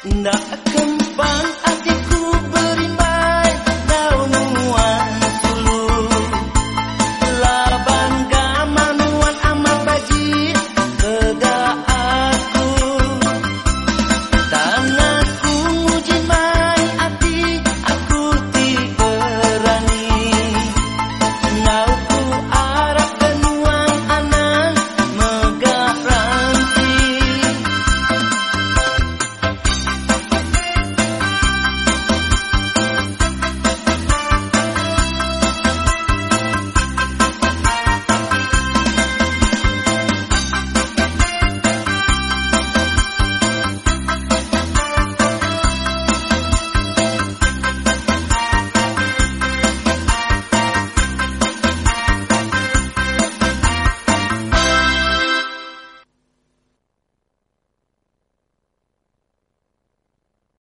Nggak akan